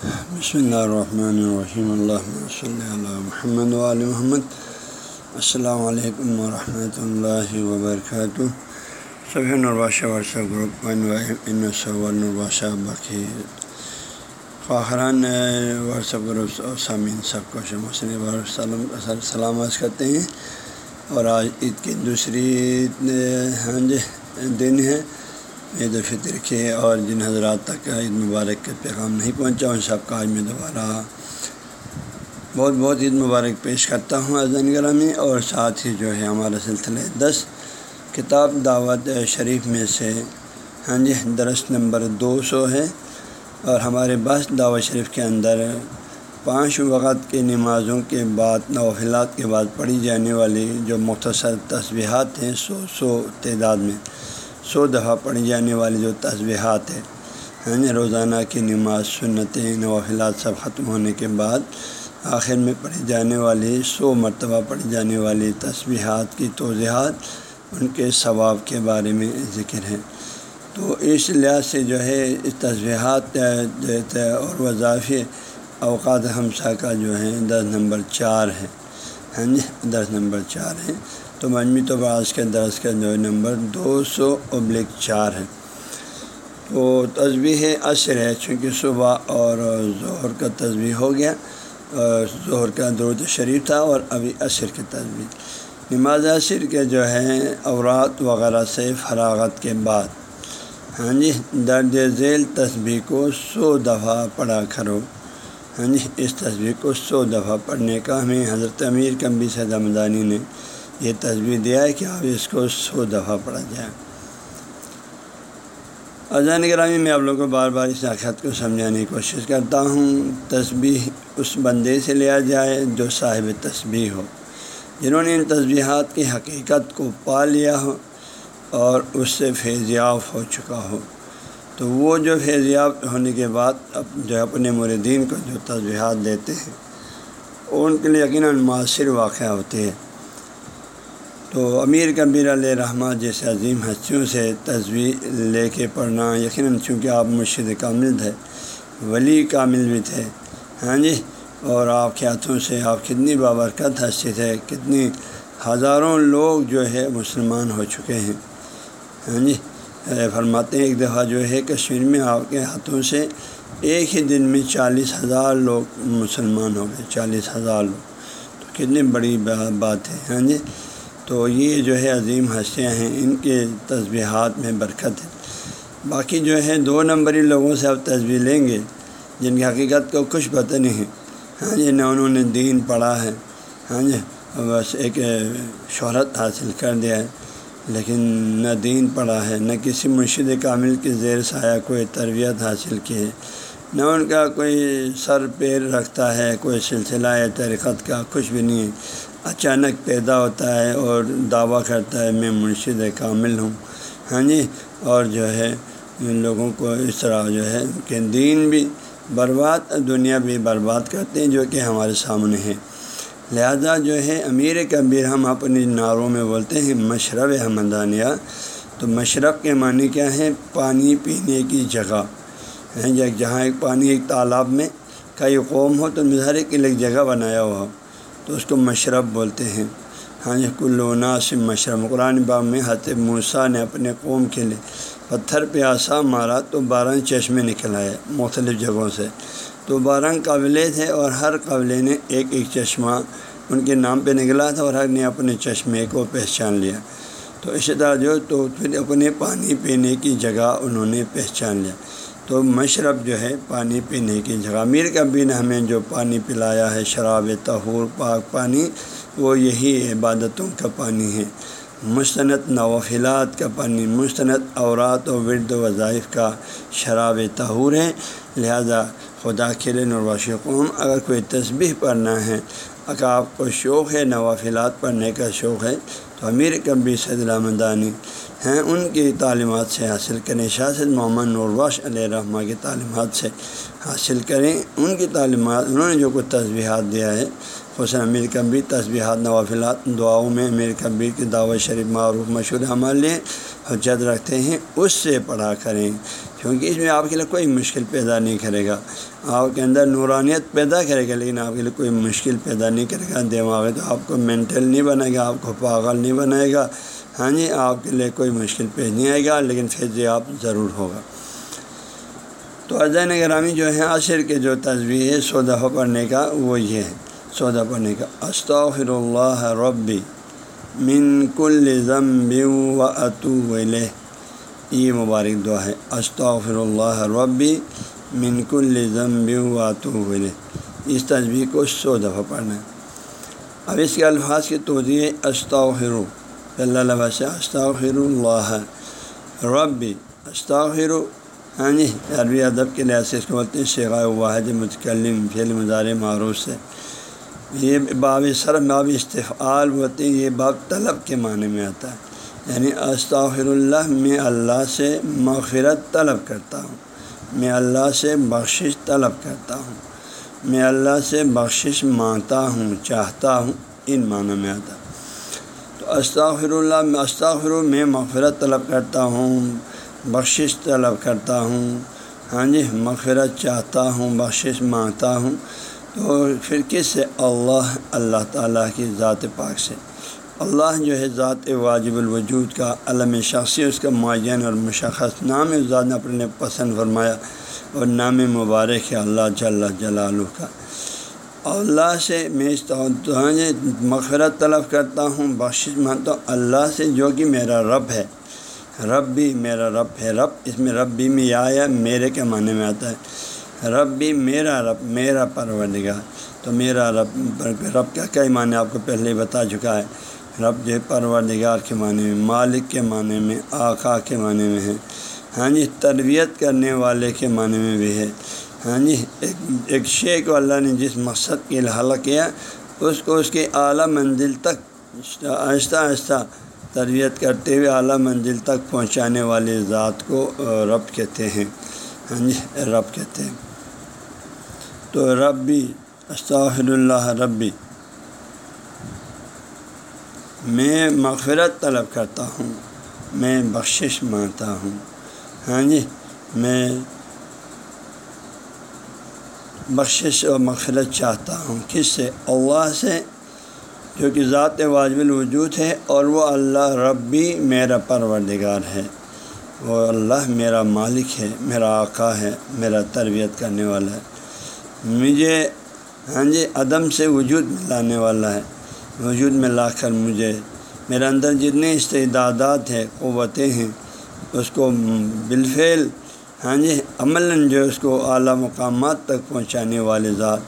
بسم اللہ الرحمن الرحیم اللہ صلی اللہ محمد علیہ محمد السلام علیکم ورحمۃ اللہ وبرکاتہ سبھی نرباشہ واٹسپ گروپ نرباشہ باقی فاخران واٹسپ گروپ اور سامعین سب کو شموسلم سلامت کرتے ہیں اور آج عید کی دوسری ہاں جی دن ہے عید الفطر کے اور جن حضرات تک عید مبارک کے پیغام نہیں پہنچا، ان سب کا آج میں دوبارہ بہت بہت عید مبارک پیش کرتا ہوں اذن گرامی اور ساتھ ہی جو ہے ہمارا سلسلہ دس کتاب دعوت شریف میں سے ہاں جی درس نمبر دو سو ہے۔ اور ہمارے بس دعوت شریف کے اندر پانچ وقت کی نمازوں کے بعد نوفلات کے بعد پڑھی جانے والی جو مختصر تصبیحات ہیں سو سو تعداد میں۔ سو دفعہ پڑھی جانے والی جو تصبیحات ہے یعنی ہاں جی، روزانہ کی نماز، سنتیں، نوافلات سب ختم ہونے کے بعد آخر میں پڑھی جانے والی، سو مرتبہ پڑھی جانے والی تصبیحات کی توضیحات ان کے ثواب کے بارے میں ذکر ہے تو اس لحاظ سے جو ہے، اس اور وظافی اوقات ہمسا کا جو ہے دس نمبر چار ہے ہاں جی دس نمبر چار ہے تو مجموعی طور پر آج کے درس کا جو نمبر دو سو ابلک چار ہے تو تصویر عصر ہے، چونکہ صبح اور ظہر کا تصویر ہو گیا۔ اور ظہر کا درود شریف تھا اور ابھی عصر کی تصویر نماز عصر کے جو ہے اورات وغیرہ سے فراغت کے بعد۔ ہاں جی درج ذیل تصویر کو سو دفعہ پڑھا کرو۔ ہاں جی اس تصویر کو سو دفعہ پڑھنے کا ہمیں حضرت امیر کمبی سید مدانی نے یہ تصویر دیا ہے کہ آپ اس کو سو دفعہ پڑھا جائے۔ اذان گرامی، میں آپ لوگوں کو بار بار اس آخت کو سمجھانے کی کوشش کرتا ہوں۔ تصویر اس بندے سے لیا جائے جو صاحب تصویر ہو، جنہوں نے ان تصویرات کی حقیقت کو پا لیا ہو اور اس سے فیضیاب ہو چکا ہو۔ تو وہ جو فیضیاب ہونے کے بعد جو اپنے مردین کو جو تصویرات دیتے ہیں، ان کے لیے یقیناً معاصر واقعہ ہوتے ہیں۔ تو امیر کبیر علیہ رحمٰ جیسے عظیم ہستیوں سے تصویر لے کے پڑھنا یقیناً چونکہ آپ مرشد کامل تھے، ولی کامل بھی تھے۔ ہاں جی؟ اور آپ کے ہاتھوں سے آپ کتنی بابرکت ہستی تھے، کتنی ہزاروں لوگ جو ہے مسلمان ہو چکے ہیں۔ ہاں جی؟ فرماتے ہیں، ایک دفعہ جو ہے کشمیر میں آپ کے ہاتھوں سے ایک ہی دن میں چالیس ہزار لوگ مسلمان ہو گئے، چالیس ہزار لوگ۔ تو کتنی بڑی بات ہے ہاں جی؟ تو یہ جو ہے عظیم ہستیاں ہیں، ان کے تصبیحات میں برکت ہے۔ باقی جو ہے دو نمبری لوگوں سے اب تصویر لیں گے، جن کی حقیقت کو کچھ پتہ نہیں ہے۔ ہاں جی نہ انہوں نے دین پڑھا ہے۔ ہاں جی بس ایک شہرت حاصل کر دیا ہے۔ لیکن نہ دین پڑھا ہے، نہ کسی مرشد کامل کے زیر سایہ کوئی تربیت حاصل کی ہے۔ نہ ان کا کوئی سر پیر رکھتا ہے، کوئی سلسلہ ہے ترقت کا، کچھ بھی نہیں ہے۔ اچانک پیدا ہوتا ہے اور دعویٰ کرتا ہے میں مرشد کامل ہوں۔ ہاں جی اور جو ہے ان لوگوں کو اس طرح جو ہے کہ دین بھی برباد، دنیا بھی برباد کرتے ہیں جو کہ ہمارے سامنے ہے لہذا جو ہے امیر کبیر ہم اپنی نعروں میں بولتے ہیں مشرب حمدانیہ۔ تو مشرب کے معنی کیا ہے؟ پانی پینے کی جگہ۔ ہے جہاں ایک پانی ایک تالاب میں کئی قوم ہو تو مظاہرے کے لیے ایک جگہ بنایا ہوا۔ ہو تو اس کو مشرب بولتے ہیں۔ ہاں جی کلونا سے مشرب۔ قرآن باغ میں حتب موسا نے اپنے قوم کے لیے پتھر پہ آسا مارا تو بارہ چشمے نکل آئے مختلف جگہوں سے۔ تو بارہ قابلے تھے اور ہر قابلے نے ایک ایک چشمہ ان کے نام پہ نکلا تھا اور ہر نے اپنے چشمے کو پہچان لیا۔ تو اسی طرح جو تو پھر اپنے پانی پینے کی جگہ انہوں نے پہچان لیا۔ تو مشرب جو ہے پانی پینے کی جگہ۔ میر کبھی نے ہمیں جو پانی پلایا ہے، شراب تہور پاک پانی، وہ یہی عبادتوں کا پانی ہے۔ مستند نوافلات کا پانی، مستند اورات و ورد وظائف کا شراب تہور ہے لہذا خدا کے نرواش قوم، اگر کوئی تسبیح پڑھنا ہے، اگر آپ کو شوق ہے نوافلات پڑھنے کا شوق ہے تو امیر کبھی صد الحمدانی ہیں، ان کی تعلیمات سے حاصل کریں۔ شاست محمد نورواش علیہ رحمٰ کی تعلیمات سے حاصل کریں۔ ان کی تعلیمات، انہوں نے جو کچھ تصویحات دیا ہے حسن امیر کبیر تصبیحات نوافلات، دعاؤں میں امیر کبیر کی دعوت شریف معروف مشہور ہمارے حجت رکھتے ہیں، اس سے پڑھا کریں۔ کیونکہ اس میں آپ کے لیے کوئی مشکل پیدا نہیں کرے گا۔ آپ کے اندر نورانیت پیدا کرے گا، لیکن آپ کے لیے کوئی مشکل پیدا نہیں کرے گا۔ دماغ تو آپ کو مینٹل نہیں بنے گا، آپ کو پاگل نہیں بنائے گا۔ ہاں جی آپ کے لیے کوئی مشکل پیش نہیں آئے گا، لیکن فیض آپ ضرور ہوگا۔ تو اذین گرامی جو ہے عصر کے جو تصویر ہے سو دفعہ پڑھنے کا، وہ یہ ہے۔ سو دفعہ پڑھنے کا، استغفر اللہ ربی من کل ضمب و اطو یہ مبارک دعا ہے۔ استغفر اللہ ربی من کل ضمب و اس تصویر کو سو دفعہ پڑھنا ہے۔ اب اس کے الفاظ کی توجہ استغفر اللہ لفظ سے استغفر اللہ ربی۔ استغفر ہاں جی یعنی عربی ادب کے لحاظ سے اس کو بولتے ہیں شیخا واحد، متکلم، فعل مزار معروف سے۔ یہ باب سر، باب استفعال ہوتے ہیں، یہ باب طلب کے معنی میں آتا ہے۔ یعنی استغفر اللہ، میں اللہ سے مغفرت طلب کرتا ہوں۔ میں اللہ سے بخشش طلب کرتا ہوں۔ میں اللہ سے بخشش مانگتا ہوں، چاہتا ہوں۔ ان معنی میں آتا تو استغفر اللہ، میں استغفر، میں مغفرت طلب کرتا ہوں، بخشش طلب کرتا ہوں۔ ہاں جی مغفرت چاہتا ہوں، بخشش مانگتا ہوں۔ تو پھر کس سے؟ اللہ اللہ تعالیٰ کی ذات پاک سے۔ اللہ جو ہے ذات واجب الوجود کا، علم شخصی اس کا معین اور مشخص نام ذات نے اپنے پسند فرمایا اور نام مبارک ہے اللہ جل جلالہ کا۔ اللہ سے میں جی مغفرت طلب کرتا ہوں، بخشش مانتا ہوں۔ اللہ سے جو کہ میرا رب ہے۔ رب بھی میرا رب ہے۔ رب، اس میں رب بھی میں آیا، میرے کے معنی میں آتا ہے۔ رب بھی میرا رب، میرا پروردگار۔ تو میرا رب رب کا کئی معنی آپ کو پہلے ہی بتا چکا ہے۔ رب جو پروردگار کے معنی میں، مالک کے معنی میں، آقا کے معنی میں ہے۔ ہاں جی تربیت کرنے والے کے معنی میں بھی ہے۔ ہاں جی ایک ایک شے کو اللہ نے جس مقصد کے لیے حل کیا، اس کو اس کے اعلیٰ منزل تک آہستہ آہستہ تربیت کرتے ہوئے اعلیٰ منزل تک پہنچانے والے ذات کو رب کہتے ہیں۔ ہاں جی رب کہتے ہیں۔ تو ربی، استغفر اللہ ربی میں مغفرت طلب کرتا ہوں، میں بخشش مانتا ہوں۔ ہاں جی میں بخشش اور مغفرت چاہتا ہوں۔ کس سے؟ اللہ سے، جو کہ ذات واجب الوجود ہے اور وہ اللہ ربی میرا پروردگار ہے۔ وہ اللہ میرا مالک ہے، میرا آقا ہے، میرا تربیت کرنے والا ہے۔ مجھے ہاں جی عدم سے وجود میں لانے والا ہے۔ وجود میں لا کر مجھے میرے اندر جتنے استعدادات ہیں، قوتیں ہیں، اس کو بالفعل ہاں جی عمل جو اس کو اعلیٰ مقامات تک پہنچانے والے ذات،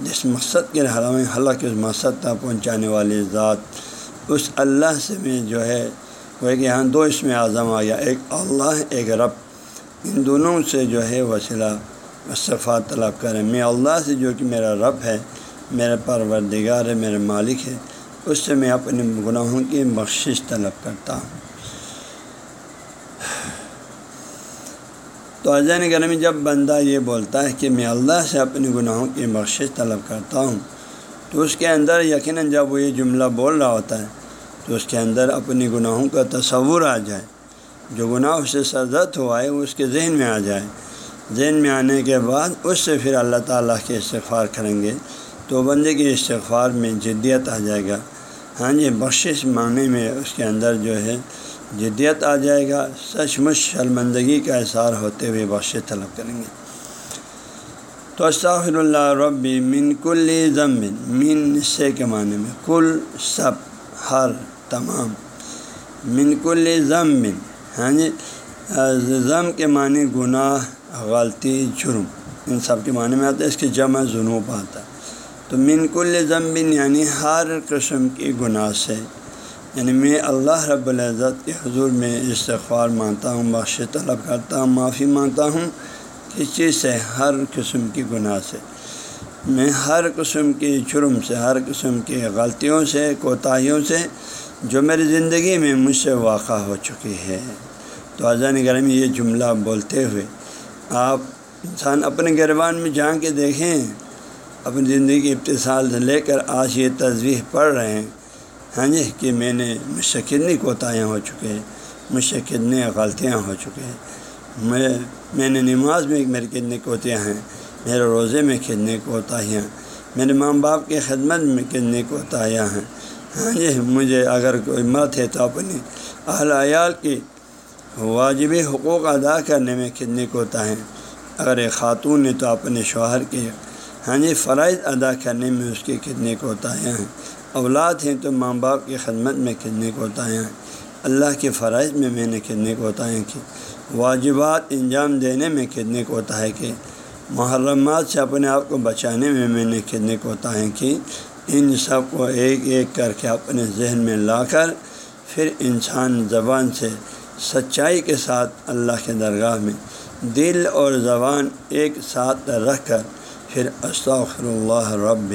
جس مقصد کے حرام حلق اس مقصد تک پہنچانے والی ذات، اس اللہ سے میں جو ہے، وہ کہ یہاں دو اس میں اعظم آ گیا، ایک اللہ، ایک رب، ان دونوں سے جو ہے وسیلہ صفا طلب کریں۔ میں اللہ سے جو کہ میرا رب ہے، میرا پروردگار ہے، میرا مالک ہے اس سے میں اپنے گناہوں کی بخشش طلب کرتا ہوں۔ تو اذان گرمی جب بندہ یہ بولتا ہے کہ میں اللہ سے اپنے گناہوں کی بخشش طلب کرتا ہوں، تو اس کے اندر یقیناً جب وہ یہ جملہ بول رہا ہوتا ہے، تو اس کے اندر اپنی گناہوں کا تصور آ جائے۔ جو گناہ اس سے سرزت ہوا ہے، وہ اس کے ذہن میں آ جائے۔ ذہن میں آنے کے بعد اس سے پھر اللہ تعالیٰ کے استغفار کریں گے۔ تو بندے کے استغفار میں جدیت آ جائے گا۔ ہاں جی بخشش مانگنے میں اس کے اندر جو ہے جدیت آ جائے گا۔ سچ مچ شرمندگی کا اظہار ہوتے ہوئے بخش طلب کریں گے۔ تو استغفر اللہ ربی من کل ضمن من سے کے معنی میں کل، سب، ہر، تمام۔ من کل ضمن ہاں جی ضم کے معنی گناہ، غلطی، جرم۔ ان سب کے معنی میں آتا ہے، اس کی جمع جنوب آتا ہے۔ تو من کل ضمن یعنی ہر قسم کی گناہ سے۔ یعنی میں اللہ رب العزت کے حضور میں استغفار مانتا ہوں بخش طلب کرتا ہوں، معافی مانگتا ہوں کس چیز سے، ہر قسم کی گناہ سے۔ میں ہر قسم کی جرم سے، ہر قسم کی غلطیوں سے، کوتاہیوں سے جو میری زندگی میں مجھ سے واقع ہو چکی ہے۔ تو اذان گرم یہ جملہ بولتے ہوئے آپ انسان اپنے گربان میں جا کے دیکھیں۔ اپنی زندگی کے ابتصال سے لے کر آج یہ تصویر پڑھ رہے ہیں۔ ہاں جی کہ میں نے مجھ سے کتنی کوتاہیاں ہو چکے ہیں مجھ سے کتنی غلطیاں ہو چکے ہیں۔ میں میں نے نماز میں میری کتنی کوتیاں ہیں، میرے روزے میں کتنے کوتاہیاں میرے ماں باپ کی خدمت میں کتنی کوتاہیاں ہیں۔ ہاں جی مجھے اگر کوئی مت ہے تو اپنی اہل عیال کی واجب حقوق ادا کرنے میں کتنی کوتا ہیں۔ اگر ایک خاتون ہے تو اپنے شوہر کے ہاں جی فرائض ادا کرنے میں اس کی کتنے کوتاہیاں ہیں؟ اولاد ہیں تو ماں باپ کی خدمت میں کتنے کوتاہیاں ہیں؟ اللہ کے فرائض میں میں نے کتنے کوتاہیں کی واجبات انجام دینے میں کتنے کوتاہیں کی محرمات سے اپنے آپ کو بچانے میں میں نے کتنے کوتاہیں کی ان سب کو ایک ایک کر کے اپنے ذہن میں لا کر پھر انسان زبان سے سچائی کے ساتھ اللہ کے درگاہ میں دل اور زبان ایک ساتھ رکھ کر پھر استغفر اللہ رب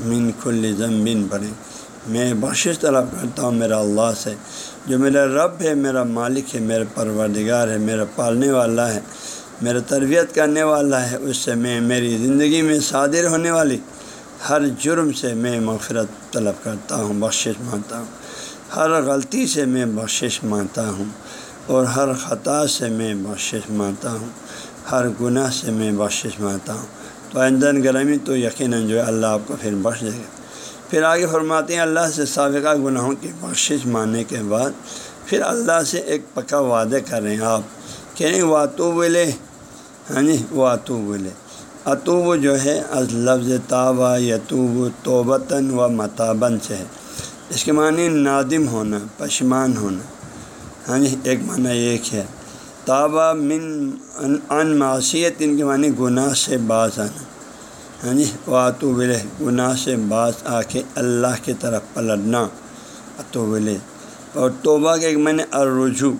من کل ضمبن پڑھیں میں بخشش طلب کرتا ہوں میرا اللہ سے، جو میرا رب ہے، میرا مالک ہے، میرا پروردگار ہے، میرا پالنے والا ہے، میرا تربیت کرنے والا ہے، اس سے میں میری زندگی میں صادر ہونے والی ہر جرم سے میں مغفرت طلب کرتا ہوں، بخشش مانتا ہوں۔ ہر غلطی سے میں بخشش مانتا ہوں اور ہر خطا سے میں بخشش مانتا ہوں۔ ہر گناہ سے میں بخشش مانتا ہوں۔ تو آئندن گرمی تو یقیناً جو ہے اللہ آپ کو پھر بخش دے گا۔ پھر آگے فرماتے ہیں، اللہ سے سابقہ گناہوں کی بخشش ماننے کے بعد پھر اللہ سے ایک پکا وعدہ کر رہے ہیں آپ۔ کہہ رہے ہیں واتو بولے ہاں جی واتو بولے اطوب جو ہے، از لفظ تابہ، یتوب توبتاً و متابن سے ہے۔ اس کے معنی نادم ہونا، پشمان ہونا۔ ہاں جی ایک معنی ایک ہے۔ تابہ من ان معاشیت ان کے معنی گناہ سے باز آنا۔ ہاں جی واتو بلے گناہ سے باز آ کے اللہ کی طرف پلٹنا۔ اتو بلے اور توبہ کے ایک معنی الرجو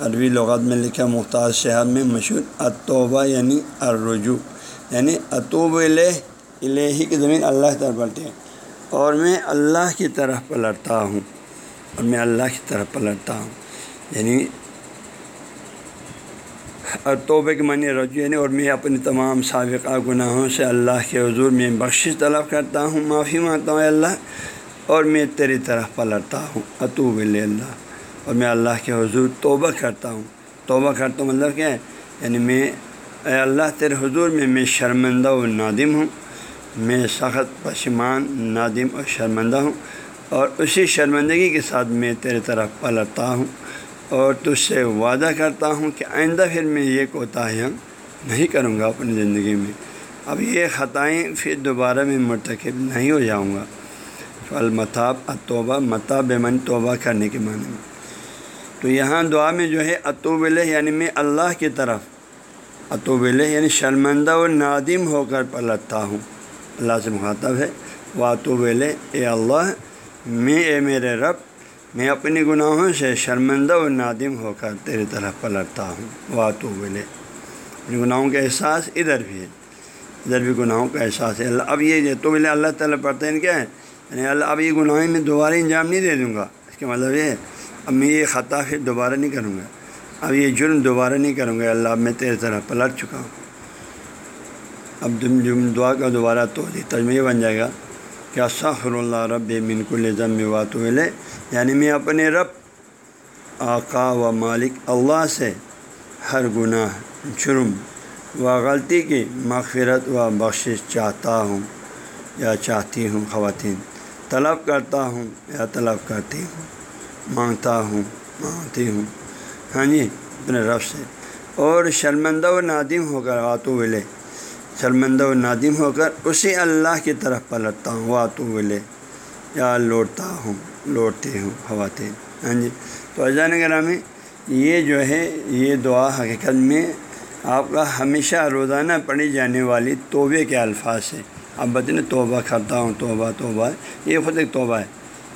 عربی لغت میں لکھا مختار شہر میں مشہور اتوبہ یعنی الرجو یعنی اطوب الہی کی زمین اللہ کی طرف پلٹے۔ اور میں اللہ کی طرف پلٹتا ہوں۔ اور میں اللہ کی طرف پلٹتا ہوں۔ یعنی اور توبے کے معنی رجوع یعنی اور میں اپنے تمام سابقہ گناہوں سے اللہ کے حضور میں بخشش طلب کرتا ہوں، معافی مانگتا ہوں اللہ، اور میں تیری طرف پلٹتا ہوں۔ اطوب اللہ اور میں اللہ کے حضور توبہ کرتا ہوں۔ توبہ کرتا ہوں مطلب کیا ہے؟ یعنی میں، اے اللہ تیرے حضور میں میں شرمندہ و نادم ہوں۔ میں سخت پشمان نادم اور شرمندہ ہوں۔ اور اسی شرمندگی کے ساتھ میں تیرے طرف پلٹتا ہوں۔ اور تجھ سے وعدہ کرتا ہوں کہ آئندہ پھر میں یہ کوتاہیاں نہیں کروں گا اپنی زندگی میں۔ اب یہ خطائیں پھر دوبارہ میں مرتکب نہیں ہو جاؤں گا۔ المتاب اتوبہ متاب من توبہ کرنے کے معنی میں۔ تو یہاں دعا میں جو ہے اطوب یعنی میں اللہ کی طرف اطوبل یعنی شرمندہ و نادم ہو کر پلٹتا ہوں۔ اللہ سے مخاطب ہے۔ واطوبل اے اللہ، میں، اے میرے رب میں اپنی گناہوں سے شرمندہ و نادم ہو کر تیری طرف پلٹتا ہوں۔ واطوبل اپنی گناہوں کا احساس ادھر بھی ہے۔ ادھر بھی گناہوں کا احساس ہے۔ اللہ، اب یہ تو بولے اللہ تعالیٰ پڑھتے ہیں کیا ہے؟ یعنی اللہ، اب یہ گناہیں میں دوبارہ انجام نہیں دے دوں گا۔ اس کا مطلب یہ ہے، اب میں یہ خطا پھر دوبارہ نہیں کروں گا۔ اب یہ جرم دوبارہ نہیں کروں گا۔ اللہ، اب میں تیرے طرح پلٹ چکا ہوں۔ اب تم جم دعا کا دوبارہ تو تجمہ بن جائے گا۔ کہ سخر اللہ رب منک الزم وات یعنی میں اپنے رب، آقا و مالک اللہ سے ہر گناہ، جرم و غلطی کی مغفرت و بخشش چاہتا ہوں یا چاہتی ہوں خواتین۔ طلب کرتا ہوں یا طلب کرتی ہوں۔ مانگتا ہوں، مانگتی ہوں۔ ہاں جی اپنے رف سے۔ اور شرمندہ و نادم ہو کر آتو ولے شرمندہ و نادم ہو کر اسی اللہ کی طرف پلٹتا ہوں آتو ولے یا لوٹتا ہوں لوٹتی ہوں خواتین ہاں جی۔ تو اجان گرامی یہ جو ہے، یہ دعا حقیقت میں آپ کا ہمیشہ روزانہ پڑھی جانے والی توبے کے الفاظ ہے آپ بتائیں، توبہ کرتا ہوں، توبہ توبہ۔ یہ خود ایک توبہ ہے،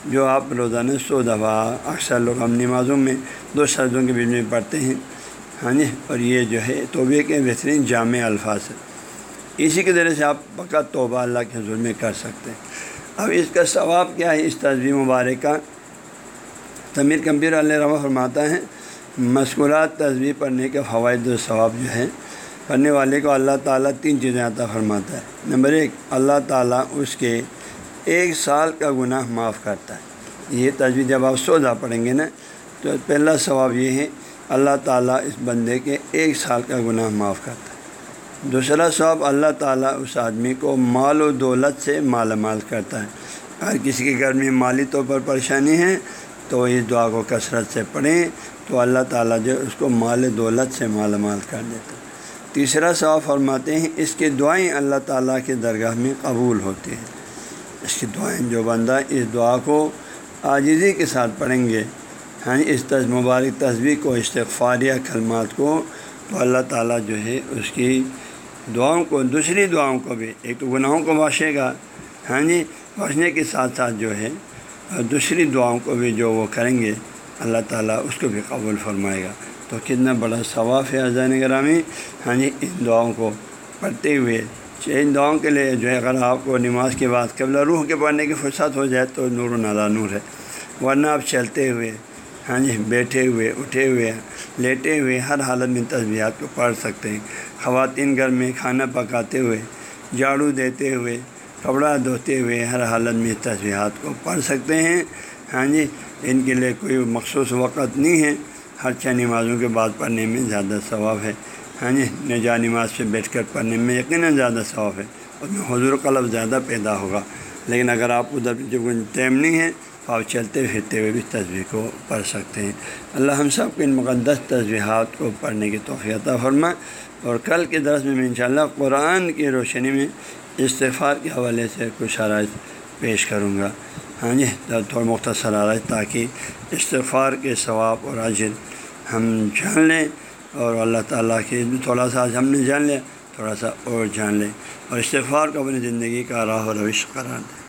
جو آپ روزانہ سو دفعہ، اکثر لوگ ہم نمازوں میں دو شرطوں کے بیچ میں پڑھتے ہیں۔ ہاں جی۔ اور یہ جو ہے توبے کے بہترین جامع الفاظ ہے اسی کے ذریعے سے آپ پکا توبہ اللہ کے حضور میں کر سکتے ہیں۔ اب اس کا ثواب کیا ہے؟ اس تصویر مبارک کا۔ تمیر کمپیر علیہ روا فرماتا ہے مشکورات تصویر پڑھنے کے فوائد و ثواب جو ہے پڑھنے والے کو اللہ تعالیٰ تین چیزیں عطا فرماتا ہے۔ نمبر ایک، اللہ تعالیٰ اس کے ایک سال کا گناہ معاف کرتا ہے۔ یہ تجویز جب آپ سوزا پڑھیں گے نا، تو پہلا ثواب یہ ہے، اللہ تعالیٰ اس بندے کے ایک سال کا گناہ معاف کرتا ہے۔ دوسرا ثواب اللہ تعالیٰ اس آدمی کو مال و دولت سے مالا مال کرتا ہے۔ اگر کسی کے گھر میں مالی طور پر پریشانی ہے تو اس دعا کو کثرت سے پڑھیں تو اللہ تعالیٰ جو اس کو مال دولت سے مالا مال کر دیتا ہے۔ تیسرا ثواب فرماتے ہیں، اس کی دعائیں اللہ تعالیٰ کے درگاہ میں قبول ہوتی ہیں۔ اس کی دعائیں جو بندہ اس دعا کو عاجزی کے ساتھ پڑھیں گے ہاں اس تج مبارک تصویر کو استغفاریہ کلمات کو، تو اللہ تعالیٰ جو ہے اس کی دعاؤں کو، دوسری دعاؤں کو بھی، ایک تو گناہوں کو باشے گا ہاں جی بچنے کے ساتھ ساتھ جو ہے دوسری دعاؤں کو بھی جو وہ کریں گے، اللہ تعالیٰ اس کو بھی قبول فرمائے گا۔ تو کتنا بڑا ثواف ہے اذان گرامی ہاں جی ان دعاؤں کو پڑھتے ہوئے۔ ان دعاؤں کے لیے جو ہے، اگر آپ کو نماز کے بعد قبل روح کے پڑھنے کی فرصت ہو جائے، تو نور و نالا نور ہے۔ ورنہ آپ چلتے ہوئے ہاں جی بیٹھے ہوئے، اٹھے ہوئے لیٹے ہوئے ہر حالت میں تصویرات کو پڑھ سکتے ہیں۔ خواتین گھر میں کھانا پکاتے ہوئے، جھاڑو دیتے ہوئے، کپڑا دھوتے ہوئے ہر حالت میں تصویرات کو پڑھ سکتے ہیں۔ ہاں جی ان کے لیے کوئی مخصوص وقت نہیں ہے۔ ہر چھ نمازوں کے بعد پڑھنے میں زیادہ ثواب ہے۔ ہاں جی نجا نماز پہ بیٹھ کر پڑھنے میں یقیناً زیادہ ثواب ہے۔ اس میں حضور قلب زیادہ پیدا ہوگا۔ لیکن اگر آپ ادھر جو ٹائم نہیں ہے تو آپ چلتے پھرتے ہوئے بھی تصویر کو پڑھ سکتے ہیں۔ اللہ ہم سب کے ان مقدس تصویرات کو پڑھنے کی توفیعہ فرمائے۔ اور کل کے درس میں انشاءاللہ قرآن کی روشنی میں استفار کے حوالے سے کچھ شرائط پیش کروں گا۔ ہاں جی تھوڑا مختصر آ رہا ہے تاکہ استغفار کے ثواب اور عجر ہم جان لیں اور اللہ تعالیٰ کے تھوڑا سا ہم نے جان لیا، تھوڑا سا اور جان لیں۔ اور استغفار کو اپنی زندگی کا راہ و روش قرار دیں۔